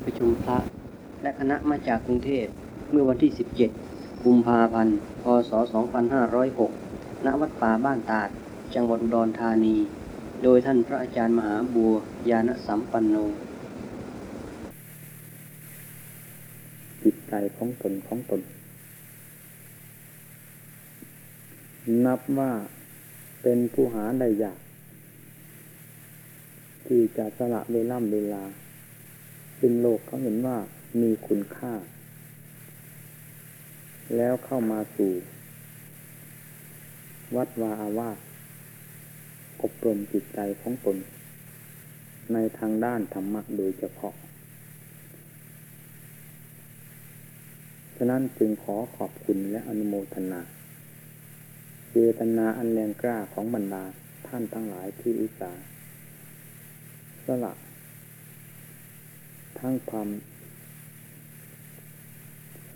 ที่ประชุมพระ และคณะมาจากกรุงเทพเมื่อวันที่ 17 กุมภาพันธ์ พศ 2506 ณ วัดป่าบ้านตาด จังหวัดอุดรธานี โดยท่านพระอาจารย์มหาบัวยานสัมปันโน จิตใจของตนของตน นับว่าเป็นผู้หาได้ยาก ที่จะสละเวล่ำเวลา ซึ่งโลกเขาเห็นว่ามีคุณค่า แล้วเข้ามาสู่ วัดวาอาวาสอบรมจิตใจของตน ในทางด้านธรรมะโดยเฉพาะ ฉะนั้นจึงขอขอบคุณและอนุโมทนา เจตนาอันแรงกล้าของบรรดาท่านทั้งหลายที่อุตส่าห์สละ ทั้งความ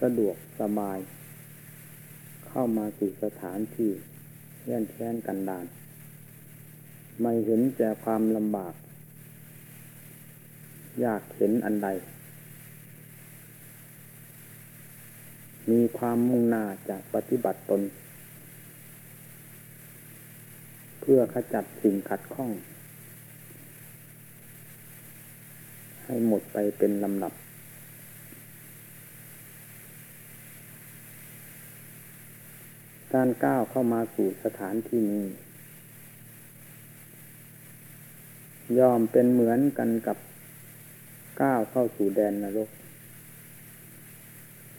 สะดวกสบาย เข้ามาสู่สถานที่แย่นแค้นกันดาน ไม่เห็นแต่ความลำบากอยากเห็นอันใด มีความมุ่งหน้าจะปฏิบัติตน เพื่อขจัดสิ่งขัดข้อง ให้หมดไปเป็นลำดับ การก้าวเข้ามาสู่สถานที่นี้ยอมเป็นเหมือนกันกับก้าวเข้าสู่แดนนรก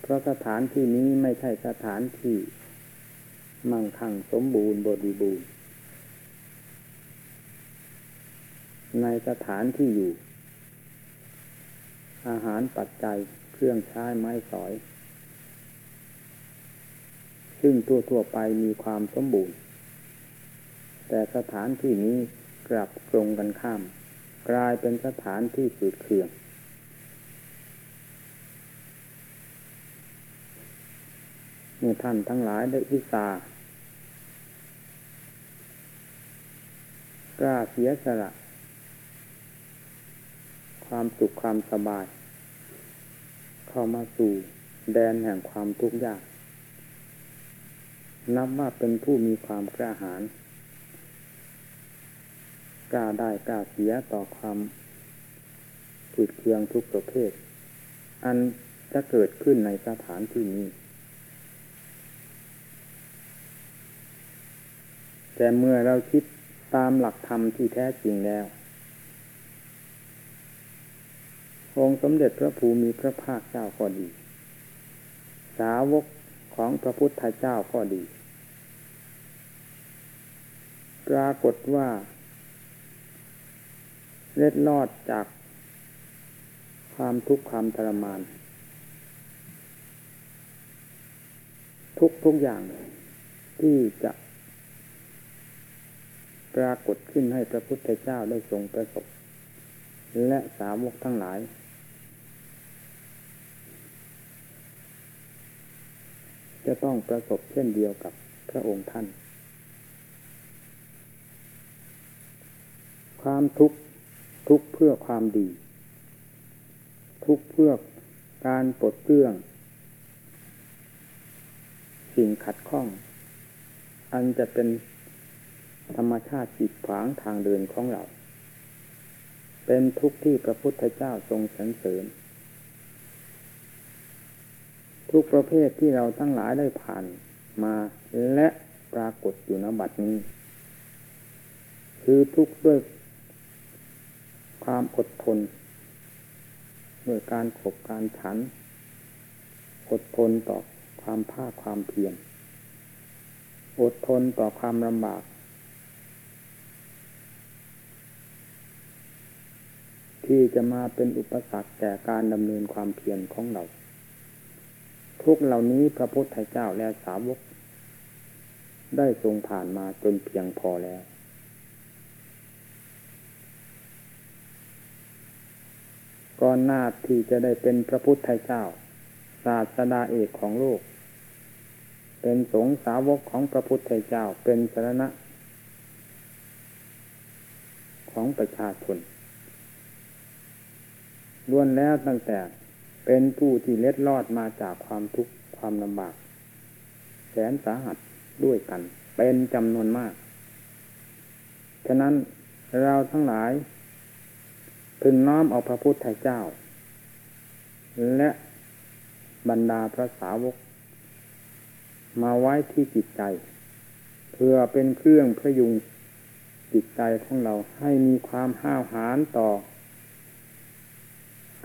เพราะสถานที่นี้ไม่ใช่สถานที่มั่งคั่งสมบูรณ์บริบูรณ์ ในสถานที่อยู่ อาหารปัจจัยเครื่องใช้ไม้สอย ซึ่งทั่วๆไปมีความสมบูรณ์ แต่สถานที่นี้กลับตรงกันข้าม กลายเป็นสถานที่ฝืดเคืองเมื่อท่านทั้งหลายได้วิสากล้าเสียสละ ความสุขความสบาย เข้ามาสู่แดนแห่งความทุกข์ยาก นับว่าเป็นผู้มีความกล้าหาญกล้าได้กล้าเสียต่อความฝืดเคืองทุกประเภท อันจะเกิดขึ้นในสถานที่นี้ แต่เมื่อเราคิดตามหลักธรรมที่แท้จริงแล้ว องค์สมเด็จพระภูมิพระภาคเจ้าก็ดี สาวกของพระพุทธเจ้าก็ดี ปรากฏว่า เล็ดลอดจากความทุกข์ความทรมาน ทุกทุกอย่างที่จะปรากฏขึ้นให้พระพุทธเจ้าได้ทรงประสบ และสาวกทั้งหลาย จะต้องประสบเช่นเดียวกับพระองค์ท่าน ความทุกข์ทุกเพื่อความดี ทุกเพื่อการปลดเปลื้อง สิ่งขัดข้อง อันจะเป็นธรรมชาติจิตขวางทางเดินของเรา เป็นทุกข์ที่พระพุทธเจ้าทรงสรรเสริญ ทุกประเภทที่เราทั้งหลายได้ผ่านมาและปรากฏอยู่ณบัดนี้ คือทุกด้วยความอดทนด้วยการขบการฉัน อดทนต่อความภาคความเพียรอดทนต่อความลำบาก ที่จะมาเป็นอุปสรรคแก่การดำเนินความเพียรของเรา ทุกเหล่านี้พระพุทธเจ้าและสาวก ได้ทรงผ่านมาจนเพียงพอแล้ว ก่อนหน้าที่จะได้เป็นพระพุทธเจ้า ศาสดาเอกของโลก เป็นสงสาวกของพระพุทธเจ้าเป็นสรณะ ของประชาชนล้วนแล้วตั้งแต่ เป็นผู้ที่เล็ดลอดมาจากความทุกข์ความลำบาก แสนสาหัสด้วยกัน เป็นจำนวนมาก ฉะนั้นเราทั้งหลาย พึงน้อมเอาพระพุทธเจ้า และบรรดาพระสาวก มาไว้ที่จิตใจ เพื่อเป็นเครื่องพยุงจิตใจของเราให้มีความห้าวหาญต่อ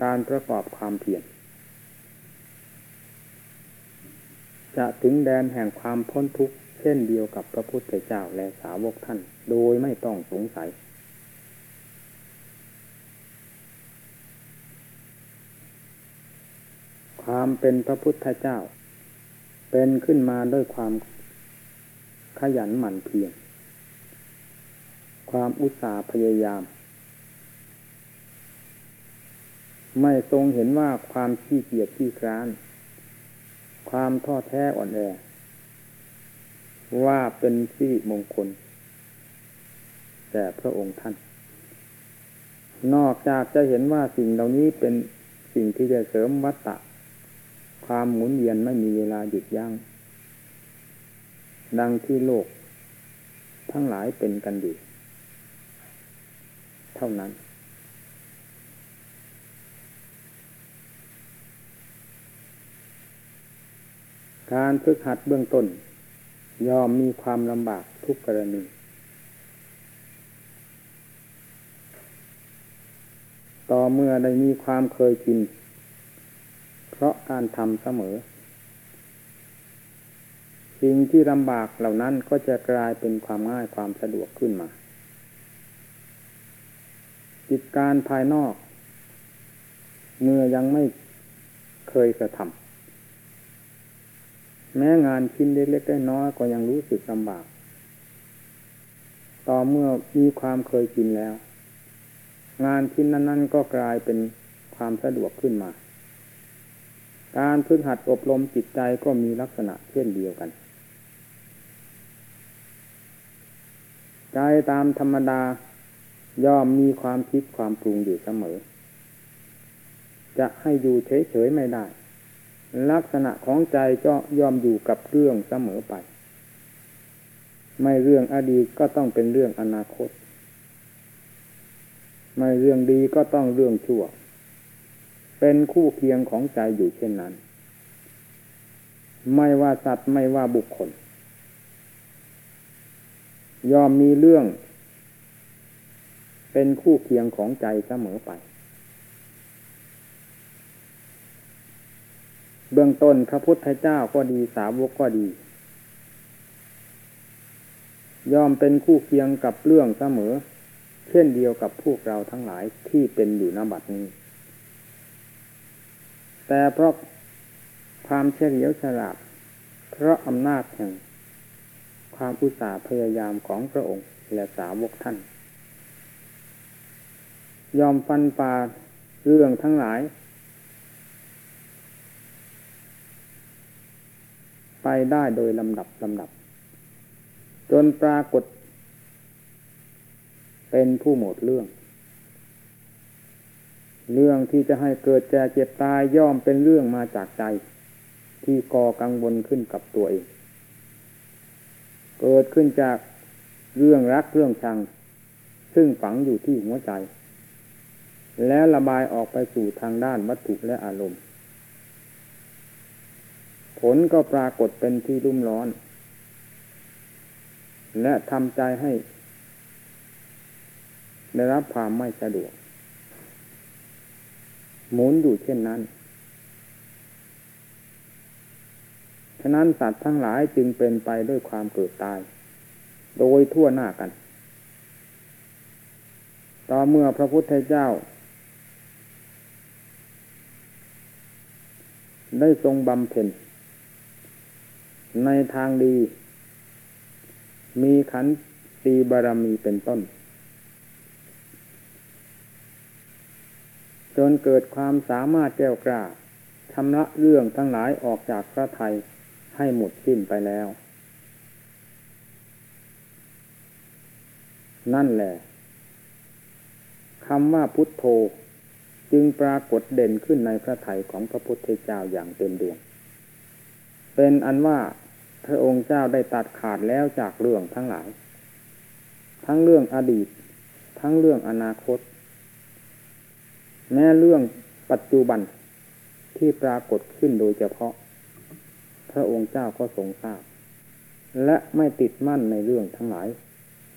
การประกอบความเพียรจะถึงแดนแห่งความพ้นทุกข์เช่นเดียวกับพระพุทธเจ้าและสาวกท่าน โดยไม่ต้องสงสัย ความเป็นพระพุทธเจ้า เป็นขึ้นมาด้วยความขยันหมั่นเพียรความอุตสาห์พยายาม ไม่ทรงเห็นว่าความขี้เกียจขี้คร้าน ความท้อแท้อ่อนแอ ว่าเป็นสิริมงคล แต่พระองค์ท่าน นอกจากจะเห็นว่าสิ่งเหล่านี้เป็นสิ่งที่จะเสริมวัตตะ ความหมุนเวียนไม่มีเวลาหยุดยัง้ง ดังที่โลก ทั้งหลายเป็นกันอยู่เท่านั้น การฝึกหัดเบื้องต้น ยอมมีความลำบากทุกกรณี ต่อเมื่อได้มีความเคยชิน เพราะการทำเสมอ สิ่งที่ลำบากเหล่านั้นก็จะกลายเป็นความง่ายความสะดวกขึ้นมากิจการภายนอก เมื่อยังไม่เคยกระทำ แม้งานชิ้นเล็กๆน้อยๆก็ยังรู้สึกลำบาก ต่อเมื่อมีความเคยกินแล้ว งานชิ้นนั้น ๆ ก็กลายเป็นความสะดวกขึ้นมา การฝึกหัดอบรมจิตใจก็มีลักษณะเช่นเดียวกัน ใจตามธรรมดาย่อมมีความคิดความปรุงอยู่เสมอ จะให้อยู่เฉยๆไม่ได้ ลักษณะของใจก็ยอมอยู่กับเรื่องเสมอไป ไม่เรื่องอดีตก็ต้องเป็นเรื่องอนาคต ไม่เรื่องดีก็ต้องเรื่องชั่ว เป็นคู่เคียงของใจอยู่เช่นนั้น ไม่ว่าสัตว์ไม่ว่าบุคคล ยอมมีเรื่อง เป็นคู่เคียงของใจเสมอไป เบื้องต้นพระพุทธเจ้าก็ดีสาวกก็ดียอมเป็นคู่เคียงกับเรื่องเสมอ เช่นเดียวกับพวกเราทั้งหลายที่เป็นอยู่นบัดนี้ แต่เพราะความเฉลียวฉลาด เพราะอำนาจแห่ง ความอุตสาห์พยายามของพระองค์และสาวกท่าน ยอมฟันป่าเรื่องทั้งหลาย ไปได้โดยลำดับลำดับ จนปรากฏ เป็นผู้หมดเรื่อง เรื่องที่จะให้เกิดแก่เจ็บตายย่อมเป็นเรื่องมาจากใจ ที่ก่อกังวลขึ้นกับตัวเอง เกิดขึ้นจากเรื่องรักเรื่องชัง ซึ่งฝังอยู่ที่หัวใจ แล้วระบายออกไปสู่ทางด้านวัตถุและอารมณ์ ผลก็ปรากฏเป็นที่รุ่มร้อน และทำใจให้ ได้รับความไม่สะดวก หมุนอยู่เช่นนั้น ฉะนั้นสัตว์ทั้งหลายจึงเป็นไปด้วยความเกิดตาย โดยทั่วหน้ากัน ต่อเมื่อพระพุทธเจ้าได้ทรงบำเพ็ญ ในทางดี มีขันตีบารมีเป็นต้น จนเกิดความสามารถแก้วกล้าชำระเรื่องทั้งหลายออกจากพระไทยให้หมดสิ้นไปแล้ว นั่นแหละคำว่าพุทโธจึงปรากฏเด่นขึ้นในพระไถยของพระพุทธเจ้าอย่างเต็มดวง เป็นอันว่า พระองค์เจ้าได้ตัดขาดแล้วจากเรื่องทั้งหลาย ทั้งเรื่องอดีต ทั้งเรื่องอนาคต แม้เรื่องปัจจุบันที่ปรากฏขึ้นโดยเฉพาะ พระองค์เจ้าก็ทรงทราบ และไม่ติดมั่นในเรื่องทั้งหลาย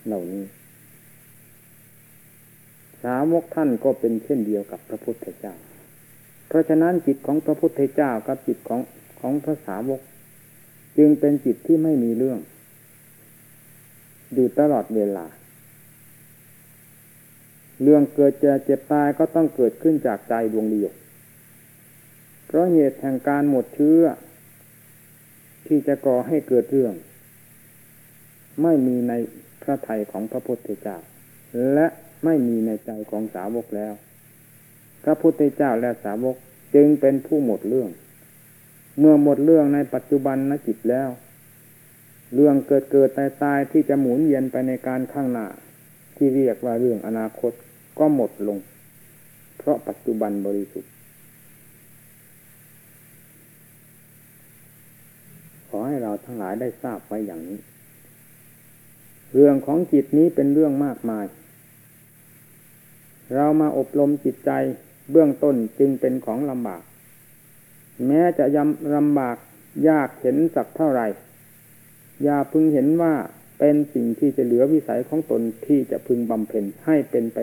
เหล่านี้ สาวกท่านก็เป็นเช่นเดียวกับพระพุทธเจ้า เพราะฉะนั้นจิตของพระพุทธเจ้ากับจิตของของพระสาวก จึงเป็นจิตที่ไม่มีเรื่อง อยู่ตลอดเวลา เรื่องเกิดจ็บเจ็บตายก็ต้องเกิดขึ้นจากใจดวงเดียวเพราะเหตุแห่งการหมดเชื้อ ที่จะก่อให้เกิดเรื่อง ไม่มีในพระทัยของพระพุทธเจ้า และไม่มีในใจของสาวกแล้ว พระพุทธเจ้าและสาวกจึงเป็นผู้หมดเรื่อง เมื่อหมดเรื่องในปัจจุบันนจิตแล้ว เรื่องเกิดเกิดตายตายที่จะหมุนเย็นไปในการข้างหน้า ที่เรียกว่าเรื่องอนาคตก็หมดลง เพราะปัจจุบันบริสุทธิ์ ขอให้เราทั้งหลายได้ทราบไว้อย่างนี้ เรื่องของจิตนี้เป็นเรื่องมากมาย เรามาอบรมจิตใจเบื้องต้นจึงเป็นของลำบาก แม้จะยำลำบากยากเห็นสักเท่าไหร่ อย่าพึงเห็นว่าเป็นสิ่งที่จะเหลือวิสัยของตนที่จะพึงบำเพ็ญให้เป็นไป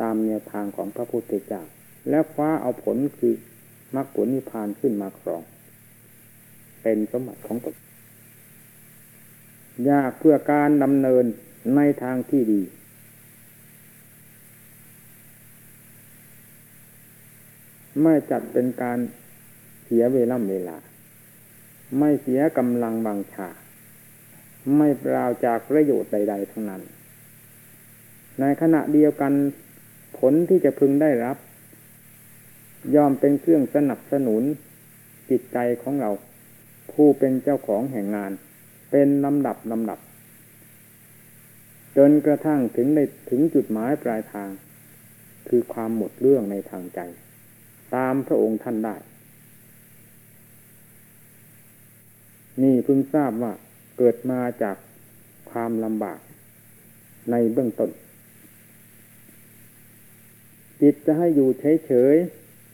ตามแนวทางของพระพุทธเจ้าและคว้าเอาผลคือมรรคผลนิพพานขึ้นมาครอง เป็นสมบัติของตนยากเพื่อการดำเนินในทางที่ดี ไม่จัดเป็นการ สียเวลาเวลา ไม่เสียกำลังบังชา ไม่ปล่าจากประโยชน์ใด ๆ ทั้งนั้น ในขณะเดียวกันผลที่จะพึงได้รับยอมเป็นเครื่องสนับสนุนจิตใจของเรา ผู้เป็นเจ้าของแห่งงาน เป็นลำดับลำดับ จนกระทั่งถึงในถึงจุดหมายปลายทาง คือความหมดเรื่องในทางใจ ตามพระองค์ท่านได้ นี่เพิ่งทราบว่าเกิดมาจากความลำบากในเบื้องต้น จิตจะให้อยู่เฉย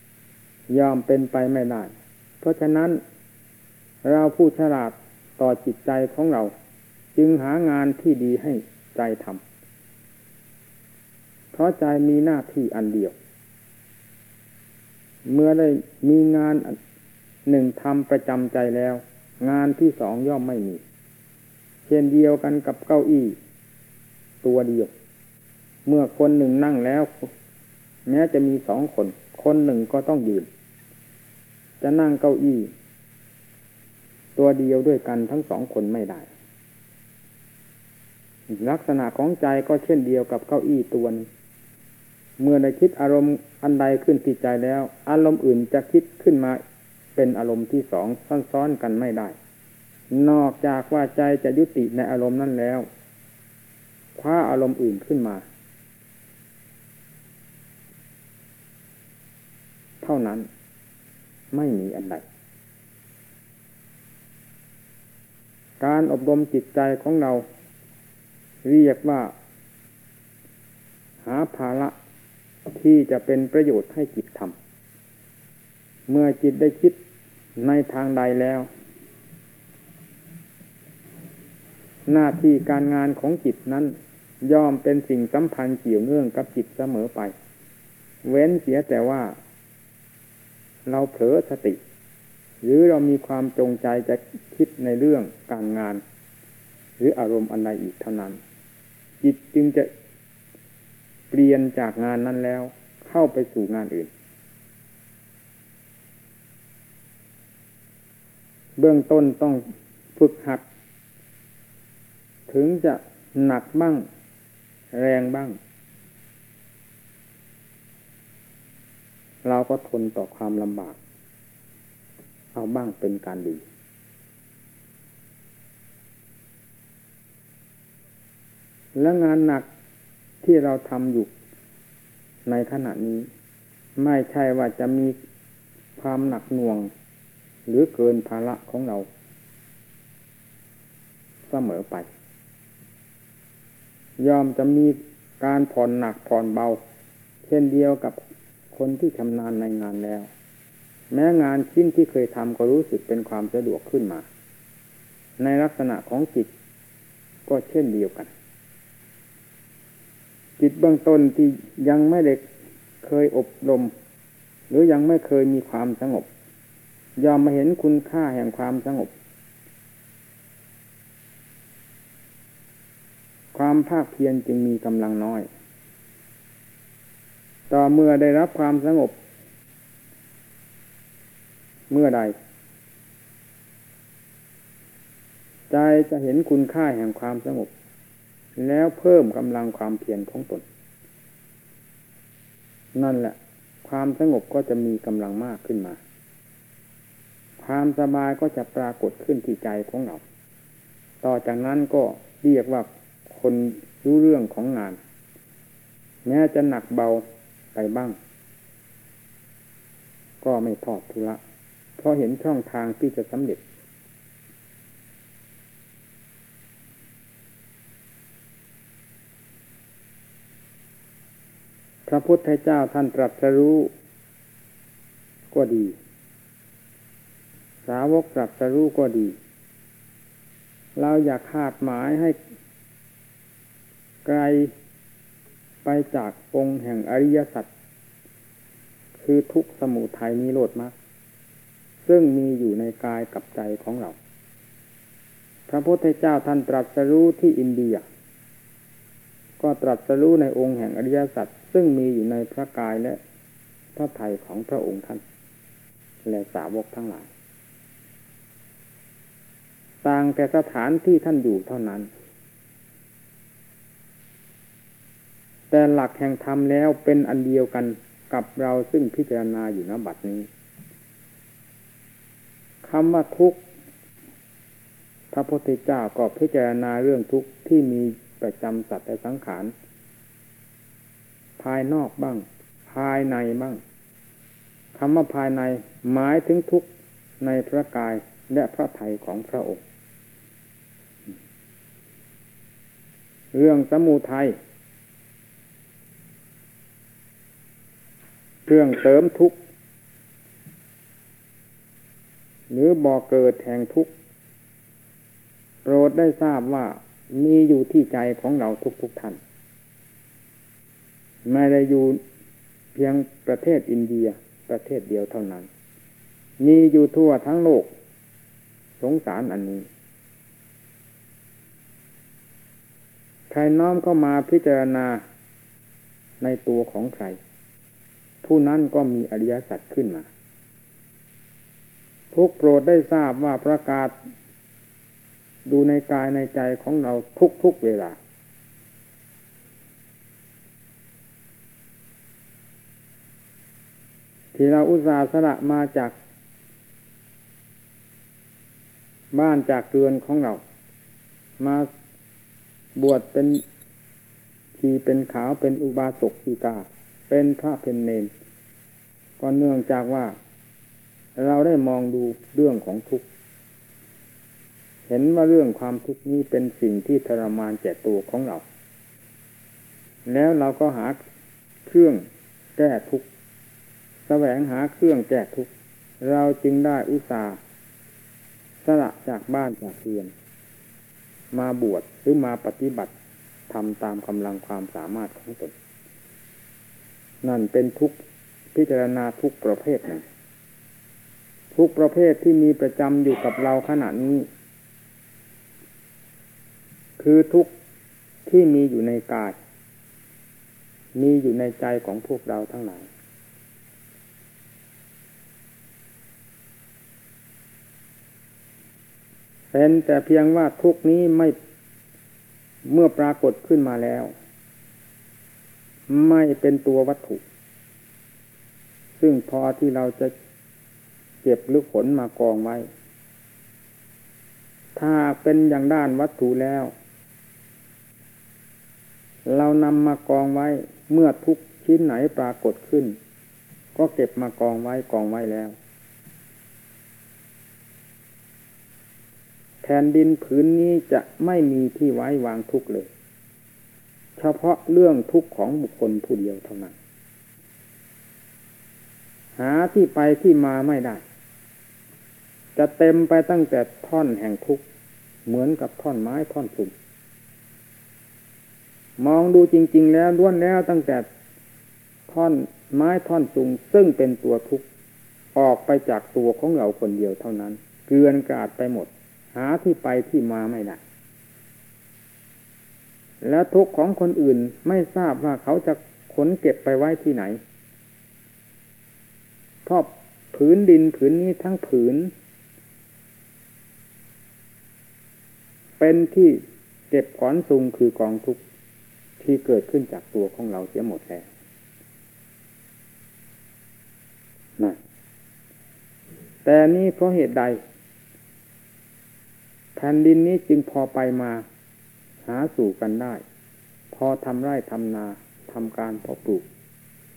ๆยอมเป็นไปไม่ได้ เพราะฉะนั้นเราผู้ฉลาดต่อจิตใจของเรา จึงหางานที่ดีให้ใจทำเพราะใจมีหน้าที่อันเดียว เมื่อได้มีงานหนึ่งทำประจำใจแล้ว งานที่สองย่อมไม่มี เช่นเดียวกันกับเก้าอี้ ตัวเดียว เมื่อคนหนึ่งนั่งแล้ว แม้จะมีสองคน คนหนึ่งก็ต้องยืน จะนั่งเก้าอี้ ตัวเดียวด้วยกันทั้งสองคนไม่ได้ ลักษณะของใจก็เช่นเดียวกับเก้าอี้ตัวนึงเมื่อได้คิดอารมณ์อันใดขึ้นที่ใจแล้ว อารมณ์อื่นจะคิดขึ้นมา เป็นอารมณ์ที่สองซ้อนๆกันไม่ได้ นอกจากว่าใจจะยุติในอารมณ์นั้นแล้ว คว้าอารมณ์อื่นขึ้นมา เท่านั้นไม่มีอันใดการอบรมจิตใจของเรา เรียกว่า หาภาระที่จะเป็นประโยชน์ให้จิตทำเมื่อจิตได้คิด ในทางใดแล้ว หน้าที่การงานของจิตนั้น ย่อมเป็นสิ่งสัมพันธ์เกี่ยวเนื่องกับจิตเสมอไป เว้นเสียแต่ว่า เราเผลอสติ หรือเรามีความจงใจจะคิดในเรื่องการงาน หรืออารมณ์อันใดอีกเท่านั้น จิตจึงจะเปลี่ยนจากงานนั้นแล้ว เข้าไปสู่งานอื่น เบื้องต้นต้องฝึกหัด ถึงจะหนักบ้าง แรงบ้าง เราก็ทนต่อความลำบาก เอาบ้างเป็นการดี และงานหนักที่เราทำอยู่ในขณะนี้ ไม่ใช่ว่าจะมีความหนักหน่วง หรือเกินภาระของเรา เสมอไป ยอมจะมีการผ่อนหนักผ่อนเบา เช่นเดียวกับคนที่ชำนาญในงานแล้ว แม้งานชิ้นที่เคยทำก็รู้สึกเป็นความสะดวกขึ้นมา ในลักษณะของจิตก็เช่นเดียวกัน จิตเบื้องต้นที่ยังไม่ได้เคยอบรม หรือยังไม่เคยมีความสงบ ยอมมาเห็นคุณค่าแห่งความสงบ ความภาคเพียรจึงมีกำลังน้อย ต่อเมื่อได้รับความสงบ เมื่อใด ใจจะเห็นคุณค่าแห่งความสงบ แล้วเพิ่มกำลังความเพียรของตน นั่นแหละ ความสงบก็จะมีกำลังมากขึ้นมา ความสบายก็จะปรากฏขึ้นที่ใจของเรา ต่อจากนั้นก็เรียกว่าคนรู้เรื่องของงาน แม้จะหนักเบาไปบ้าง ก็ไม่ทอดทุระเพราะเห็นช่องทางที่จะสำเร็จ พระพุทธเจ้าท่านตรัสรู้ก็ดี สาวกตรัสรู้ก็ดี เราอยากคาดหมายให้ไกลไปจากองค์แห่งอริยสัจคือทุกสมุทัยนิโรธมรรคซึ่งมีอยู่ในกายกับใจของเรา พระพุทธเจ้าท่านตรัสรู้ที่อินเดีย ก็ตรัสรู้ในองค์แห่งอริยสัจซึ่งมีอยู่ในพระกายและพระไทยของพระองค์ท่าน และสาวกทั้งหลาย ต่างแต่สถานที่ท่านอยู่เท่านั้น แต่หลักแห่งธรรมแล้วเป็นอันเดียวกันกับเราซึ่งพิจารณาอยู่ณบัดนี้คำว่าทุกข์พระพุทธเจ้าก็พิจารณาเรื่องทุกข์ที่มีประจำสัตว์และสังขาร ภายนอกบ้าง ภายในบ้างคำว่าภายในหมายถึงทุกข์ในพระกายและพระไทยของพระองค์ เรื่องสมุทัยเรื่องเสริมทุกข์ หรือบ่อเกิดแห่งทุกข์ โปรดได้ทราบว่ามีอยู่ที่ใจของเราทุกๆทท่าน ไม่ได้อยู่เพียงประเทศอินเดียประเทศเดียวเท่านั้น มีอยู่ทั่วทั้งโลก สงสารอันนี้ ใครน้อมเข้ามาพิจารณาในตัวของใคร ผู้นั้นก็มีอริยสัจขึ้นมา ทุกโปรดได้ทราบว่าประกาศ ดูในกายในใจของเราทุกทุกเวลา ที่เราอุตส่าห์สละมาจากบ้านจากเรือนของเรา มา บวชเป็นทีเป็นขาวเป็นอุบาสกอีกา เป็นพระเป็นเนนก็เนื่องจากว่า เราได้มองดูเรื่องของทุกข์เห็นว่าเรื่องความทุกข์นี้เป็นสิ่งที่ทรมานแก่ตัวของเรา แล้วเราก็หาเครื่องแก้ทุกข์แสวงหาเครื่องแก้ทุกข์เราจึงได้อุตส่าห์สละจากบ้านจากเรือน มาบวชหรือมาปฏิบัติทำตามกำลังความสามารถของตน นั่นเป็นทุกพิจารณาทุกประเภทหนึ่งทุกประเภทที่มีประจำอยู่กับเราขณะนี้ คือทุกที่มีอยู่ในกาย มีอยู่ในใจของพวกเราทั้งหลาย เป็นแต่เพียงว่าทุกนี้ไม่เมื่อปรากฏขึ้นมาแล้ว ไม่เป็นตัววัตถุ ซึ่งพอที่เราจะเก็บหรือขนมากองไว้ ถ้าเป็นอย่างด้านวัตถุแล้ว เรานำมากองไว้เมื่อทุกชิ้นไหนปรากฏขึ้น ก็เก็บมากองไว้กองไว้แล้ว ผ่นดินผืนนี้จะไม่มีที่ไว้วางทุกข์เลย เฉพาะเรื่องทุกข์ของบุคคลผู้เดียวเท่านั้น หาที่ไปที่มาไม่ได้ จะเต็มไปตั้งแต่ท่อนแห่งทุกข์เหมือนกับท่อนไม้ท่อนสูงมองดูจริง ๆ แล้วล้วนแล้วตั้งแต่ท่อนไม้ท่อนสูงซึ่งเป็นตัวทุกข์ออกไปจากตัวของเราคนเดียวเท่านั้น เกลือนกาดไปหมด หาที่ไปที่มาไม่ได้ แล้วทุกข์ของคนอื่นไม่ทราบว่าเขาจะขนเก็บไปไว้ที่ไหนเพราะผืนดินผืนนี้ทั้งผืน เป็นที่เก็บขอนซุงคือกองทุกข์ที่เกิดขึ้นจากตัวของเราเสียหมดแล้วนะแต่นี้เพราะเหตุใด แผ่นดินนี้จึงพอไปมาหาสู่กันได้ พอทำไร่ทำนาทำการเพาะปลูก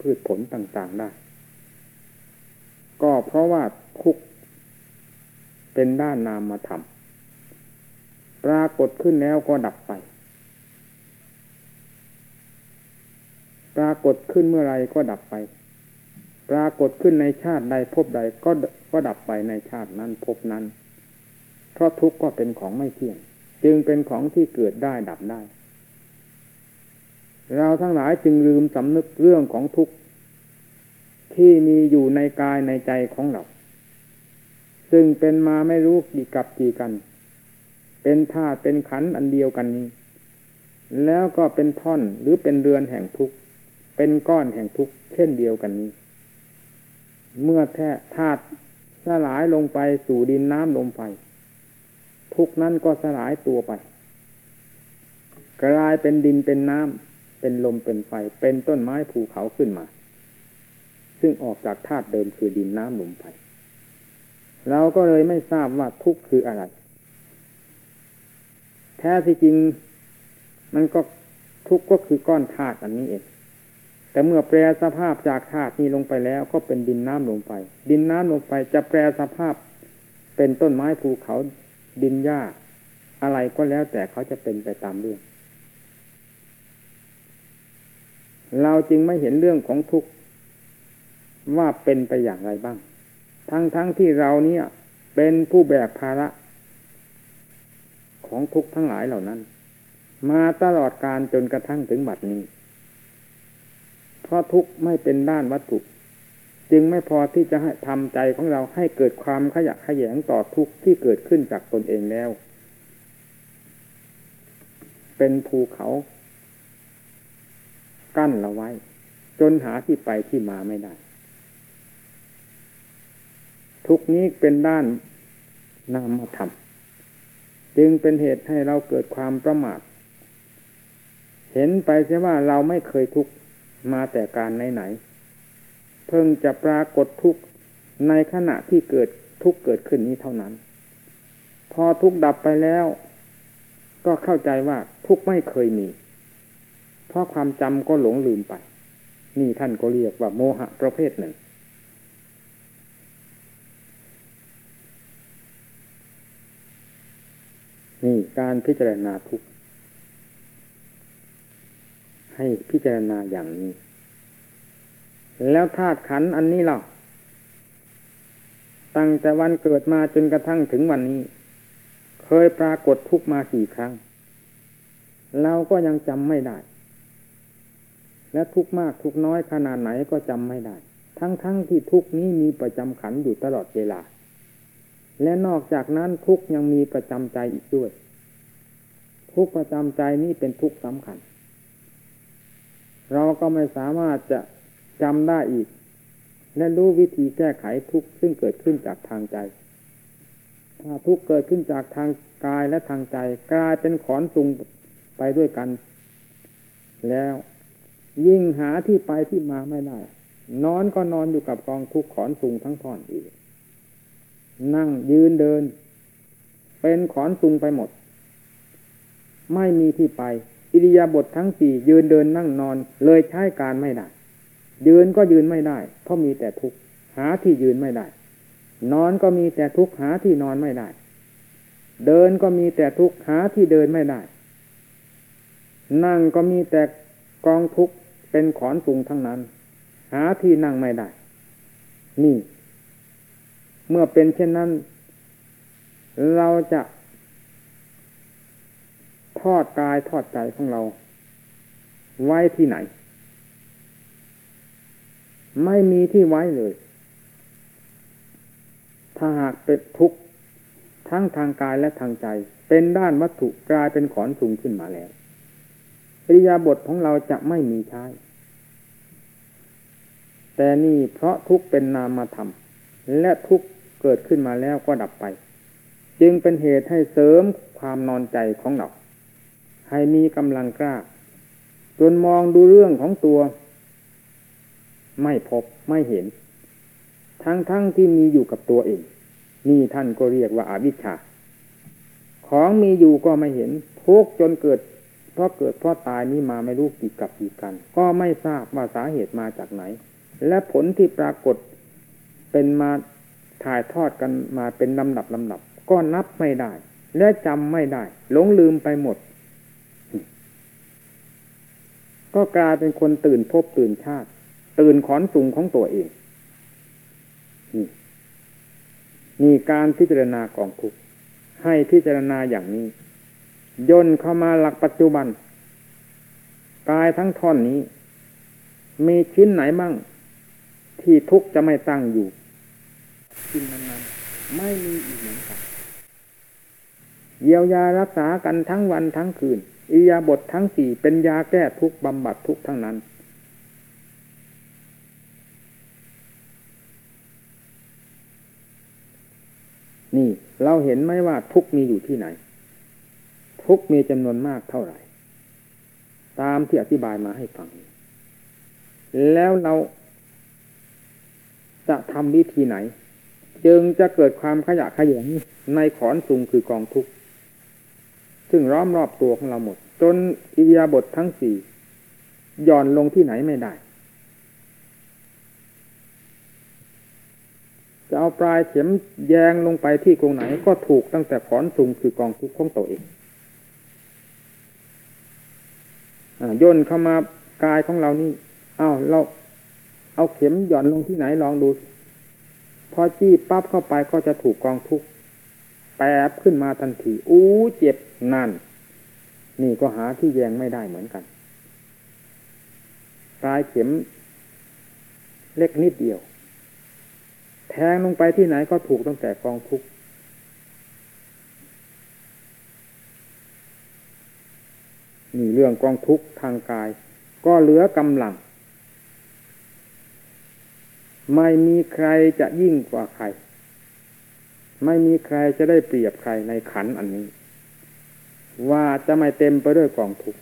พืชผลต่างๆได้ ก็เพราะว่าทุก เป็นด้านนามมาทำปรากฏขึ้นแล้วก็ดับไป ปรากฏขึ้นเมื่อไรก็ดับไป ปรากฏขึ้นในชาติใดพบใดก็ก็ดับไปในชาตินั้นพบนั้น เพราะทุกข์ก็เป็นของไม่เที่ยง จึงเป็นของที่เกิดได้ดับได้ เราทั้งหลายจึงลืมสำนึกเรื่องของทุกข์ที่มีอยู่ในกายในใจของเรา ซึ่งเป็นมาไม่รู้กี่กับกี่กัน เป็นธาตุเป็นขันธ์อันเดียวกันนี้ แล้วก็เป็นท่อนหรือเป็นเรือนแห่งทุกข์เป็นก้อนแห่งทุกข์เช่นเดียวกันนี้ เมื่อแท้ธาตุสลายลงไปสู่ดินน้ำลมไฟ ทุกนั้นก็สลายตัวไป กลายเป็นดินเป็นน้ำเป็นลมเป็นไฟ เป็นต้นไม้ภูเขาขึ้นมา ซึ่งออกจากธาตุเดิมคือดินน้ำลมไฟเราก็เลยไม่ทราบว่าทุกข์คืออะไร แท้ที่จริงมันก็ทุกข์ก็คือก้อนธาตุอันนี้เอง แต่เมื่อแปลสภาพจากธาตุนี้ลงไปแล้ว ก็เป็นดินน้ำลมไฟ ดินน้ำลมไฟจะแปลสภาพเป็นต้นไม้ภูเขา ดินหญ้า อะไรก็แล้วแต่เขาจะเป็นไปตามเรื่อง เราจึงไม่เห็นเรื่องของทุกข์ว่าเป็นไปอย่างไรบ้าง ทั้งๆทที่เราเนี่ย เป็นผู้แบกภาระ ของทุกข์ทั้งหลายเหล่านั้น มาตลอดการจนกระทั่งถึงบัดนี้ เพราะทุกข์ไม่เป็นด้านวัตถุ จึงไม่พอที่จะให้ทำใจของเราให้เกิดความขยะขยงต่อทุกข์ที่เกิดขึ้นจากตนเองแล้ว เป็นภูเขา กั้นเราไว้ จนหาที่ไปที่มาไม่ได้ ทุกนี้เป็นด้านนามธรรมจึงเป็นเหตุให้เราเกิดความประมาท เห็นไปเสียว่าเราไม่เคยทุกมาแต่การไหนๆ เพิ่งจะปรากฏทุกข์ในขณะที่เกิดทุกข์เกิดขึ้นนี้เท่านั้น พอทุกข์ดับไปแล้ว ก็เข้าใจว่าทุกข์ไม่เคยมี เพราะความจำก็หลงลืมไป นี่ท่านก็เรียกว่าโมหะประเภทหนึ่งนี่การพิจารณาทุกข์ให้พิจารณาอย่างนี้ แล้วธาตุขันอันนี้เราตั้งแต่วันเกิดมาจนกระทั่งถึงวันนี้ เคยปรากฏทุกมากี่ครั้ง เราก็ยังจำไม่ได้ และทุกมากทุกน้อยขนาดไหนก็จำไม่ได้ ทั้งๆทที่ทุกนี้มีประจำขันอยู่ตลอดเวลา และนอกจากนั้นทุกยังมีประจำใจอีกด้วย ทุกประจำใจนี้เป็นทุกสำคัญ เราก็ไม่สามารถจะ จำได้อีก และรู้วิธีแก้ไขทุกข์ซึ่งเกิดขึ้นจากทางใจ ถ้าทุกข์เกิดขึ้นจากทางกายและทางใจ กลายเป็นขอนซุงไปด้วยกัน แล้วยิ่งหาที่ไปที่มาไม่ได้ นอนก็นอนอยู่กับกองทุกข์ขอนซุงทั้งท่อนอีก นั่งยืนเดิน เป็นขอนซุงไปหมด ไม่มีที่ไปอิริยาบถททั้งสี่ยืนเดินนั่งนอนเลยใช้การไม่ได้ ยืนก็ยืนไม่ได้ เพราะมีแต่ทุกข์หาที่ยืนไม่ได้ นอนก็มีแต่ทุกข์หาที่นอนไม่ได้ เดินก็มีแต่ทุกข์หาที่เดินไม่ได้ นั่งก็มีแต่กองทุกข์เป็นขอนสูงทั้งนั้น หาที่นั่งไม่ได้ นี่ เมื่อเป็นเช่นนั้น เราจะทอดกายทอดใจของเรา ไว้ที่ไหน ไม่มีที่ไว้เลย ถ้าหากเป็นทุกข์ทั้งทางกายและทางใจ เป็นด้านวัตถุกลายเป็นขอนสูงขึ้นมาแล้วอริยาบทของเราจะไม่มีใช้ แต่นี่เพราะทุกข์เป็นนามธรรมและทุกข์เกิดขึ้นมาแล้วก็ดับไป จึงเป็นเหตุให้เสริมความนอนใจของเรา ให้มีกำลังกล้า จนมองดูเรื่องของตัว ไม่พบไม่เห็น ทั้งๆทที่มีอยู่กับตัวเองนี่ท่านก็เรียกว่าอาวิชชา ของมีอยู่ก็ไม่เห็นทุกจนเกิดเพราะเกิดเพราะตายนี้มาไม่รู้กี่กับกี่กัน ก็ไม่ทราบว่าสาเหตุมาจากไหน และผลที่ปรากฏเป็นมาถ่ายทอดกันมาเป็นลำดับลำดับ ก็นับไม่ได้ และจำไม่ได้หลงลืมไปหมด ก็กลายเป็นคนตื่นพบตื่นชาติ ตื่นขอนสูงของตัวเอง นี่มีการพิจารณากองทุกข์ให้พิจารณาอย่างนี้ย่นเข้ามาหลักปัจจุบันกายทั้งท่อนนี้ มีชิ้นไหนบ้างที่ทุกข์จะไม่ตั้งอยู่ชิ้นนั้นๆไม่มีอีกเหมือนกันเยียวยารักษากันทั้งวันทั้งคืนอิยาบททั้งสี่เป็นยาแก้ทุกข์บำบัดทุกข์ทั้งนั้น นี่เราเห็นไหมว่าทุกมีอยู่ที่ไหน ทุกมีจำนวนมากเท่าไหร่ ตามที่อธิบายมาให้ฟัง แล้วเราจะทำวิธีไหน จึงจะเกิดความขยะขยงในขอนสูงคือกองทุกซึ่งร้อมรอบตัวของเราหมด จนอิยาบททั้งสี่ย่อนลงที่ไหนไม่ได้ จะเอาปลายเข็มแยงลงไปที่กรงไหนก็ถูกตั้งแต่ขอนสูงคือกองทุกข์ของตัวเองย่นเข้ามากายของเรานี่อ้าวเราเอาเข็มหย่อนลงที่ไหนลองดู พอจี้ปั๊บเข้าไปก็จะถูกกองทุกข์แปบขึ้นมาทันทีอู้เจ็บนั่น นี่ก็หาที่แยงไม่ได้เหมือนกันปลายเข็มเล็กนิดเดียว แทงลงไปที่ไหนก็ถูกตั้งแต่กองทุกข์นี่เรื่องกองทุกข์ทางกาย ก็เหลือกำลัง ไม่มีใครจะยิ่งกว่าใคร ไม่มีใครจะได้เปรียบใครในขันอันนี้ ว่าจะไม่เต็มไปด้วยกองทุกข์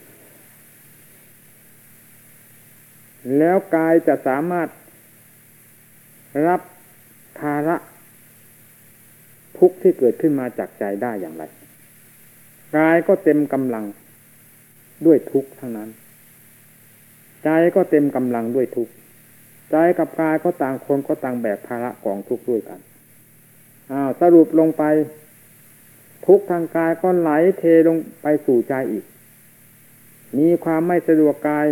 แล้วกายจะสามารถรับ ภาระทุกข์ที่เกิดขึ้นมาจากใจได้อย่างไรกายก็เต็มกำลังด้วยทุกข์ทั้งนั้น ใจก็เต็มกำลังด้วยทุกข์ใจกับกายก็ต่างคนก็ต่างแบกภาระของทุกข์ด้วยกันอ้าวสรุปลงไป ทุกทางกายก็ไหลเทลงไปสู่ใจอีก มีความไม่สะดวกกาย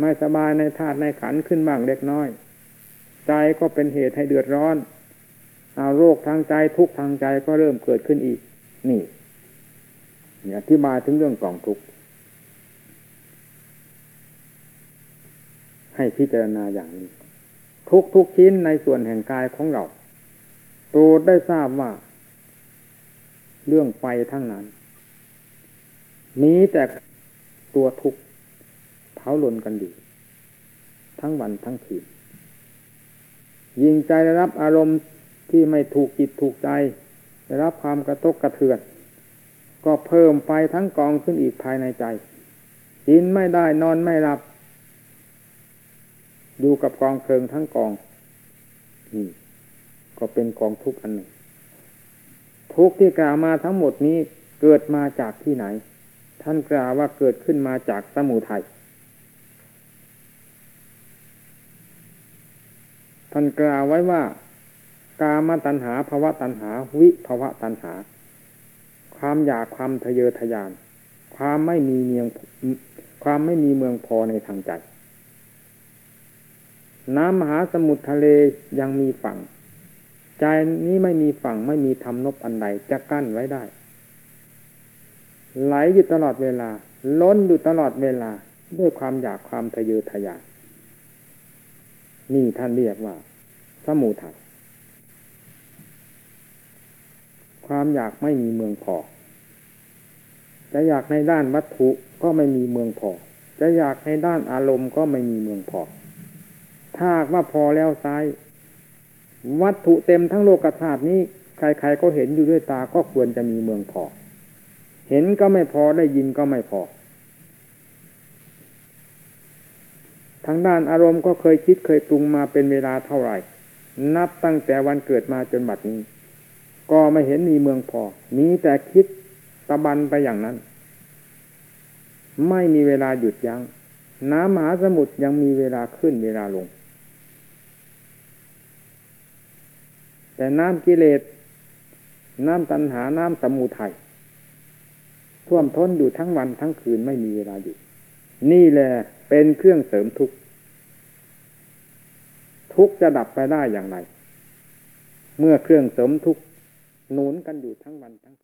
ไม่สบายในธาตุในขันขึ้นบ้างเล็กน้อย ใจก็เป็นเหตุให้เดือดร้อนอาโรคทางใจทุกทางใจก็เริ่มเกิดขึ้นอีก นี่เนี่ยอธิบาถึงเรื่องกล่องทุกข์ให้พิจารณาอย่างนี้ ทุกทุกชิ้นในส่วนแห่งกายของเราโปรดได้ทราบว่า เรื่องไฟทั้งนั้นมีแต่ตัวทุกเท้าลนกันดี ทั้งวันทั้งคืน ยิงใจได้รับอารมณ์ที่ไม่ถูกจิตถูกใจ ได้รับความกระตกกระเทือน ก็เพิ่มไฟทั้งกองขึ้นอีกภายในใจกินไม่ได้นอนไม่หลับ อยู่กับกองเพลิงทั้งกองนี่ก็เป็นกองทุกข์อันหนึ่ง ทุกข์ที่กล่าวมาทั้งหมดนี้เกิดมาจากที่ไหน ท่านกล่าวว่าเกิดขึ้นมาจากสมุทัย ท่านกล่าวไว้ว่า กามตัณหาภวะตัณหา วิภวะตัณหา ความอยากความทะเยอทะยาน ความไม่มีเมืองความไม่มีเมืองพอในทางใจ น้ำมหาสมุทรทะเลยังมีฝั่ง ใจนี้ไม่มีฝั่งไม่มีทำนบอันใดจะกั้นไว้ได้ ไหลอยู่ตลอดเวลา ล้นอยู่ตลอดเวลา ด้วยความอยากความทะเยอทะยาน นี่ท่านเรียกว่า สมุทัยความอยากไม่มีเมืองพอ จะอยากในด้านวัตถุก็ไม่มีเมืองพอ จะอยากในด้านอารมณ์ก็ไม่มีเมืองพอ ถ้าว่าพอแล้วซ้าย วัตถุเต็มทั้งโลกธาตุนี้ ใครๆก็เห็นอยู่ด้วยตาก็ควรจะมีเมืองพอ เห็นก็ไม่พอได้ยินก็ไม่พอ ทางด้านอารมณ์ก็เคยคิดเคยปรุงมาเป็นเวลาเท่าไหร่ นับตั้งแต่วันเกิดมาจนบัดนี้ ก็ไม่เห็นมีเมืองพอ มีแต่คิดตะบันไปอย่างนั้น ไม่มีเวลาหยุดยัง้ง น้ำมหาสมุทรยังมีเวลาขึ้นเวลาลง แต่น้ำกิเลส น้ำตัณหา น้ำสมุทัยท่วมท้นอยู่ทั้งวันทั้งคืนไม่มีเวลาหยุด นี่แหละ เป็นเครื่องเสริมทุกข์ทุกข์จะดับไปได้อย่างไร เมื่อเครื่องเสริมทุกข์หนุนกันอยู่ทั้งวันทั้งคืน